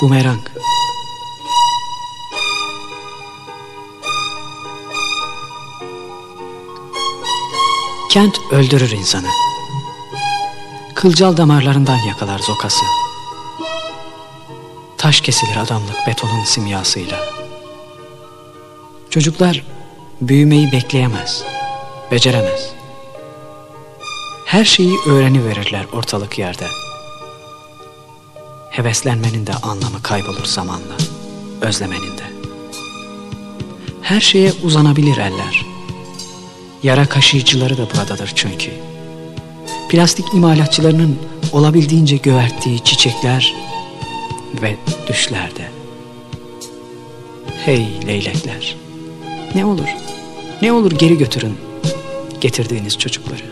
Bumerang Kent öldürür insanı. Kılcal damarlarından yakalar zokası. Taş kesilir adamlık betonun simyasıyla. Çocuklar büyümeyi bekleyemez, beceremez. Her şeyi öğreni verirler ortalık yerde. Heveslenmenin de anlamı kaybolur zamanla, özlemenin de. Her şeye uzanabilir eller. Yara kaşıyıcıları da buradadır çünkü. Plastik imalatçılarının olabildiğince göverttiği çiçekler ve düşlerde. Hey leylekler, ne olur, ne olur geri götürün getirdiğiniz çocukları.